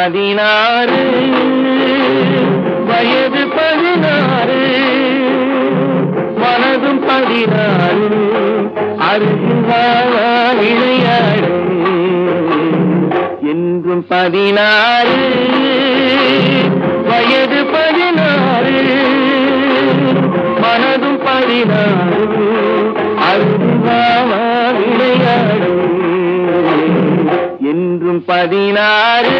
பதினாறு வயது பதினாறு மனதும் பதினாறு அருகில் வாழா விளையாடு என்றும் பதினாறு வயது பதினாறு மனதும் பதினாறு. என்றும் பதினாறு.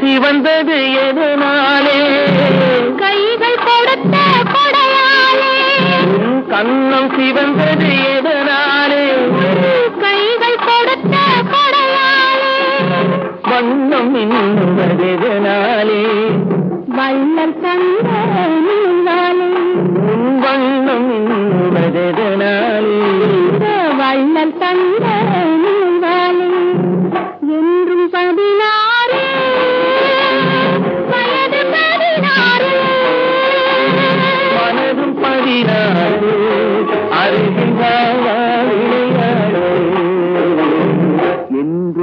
சிவந்தது எது? கண்ணம் சிவந்தது எதனாலே? கைகள் கொடுத்த வண்ணம்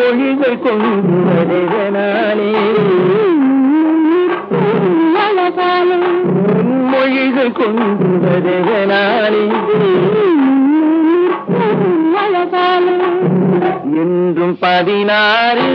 மொழிகள் கொண்டு அழகாலே மொழிகள் கொண்டு வருவனாலே என்றும் பதினாறு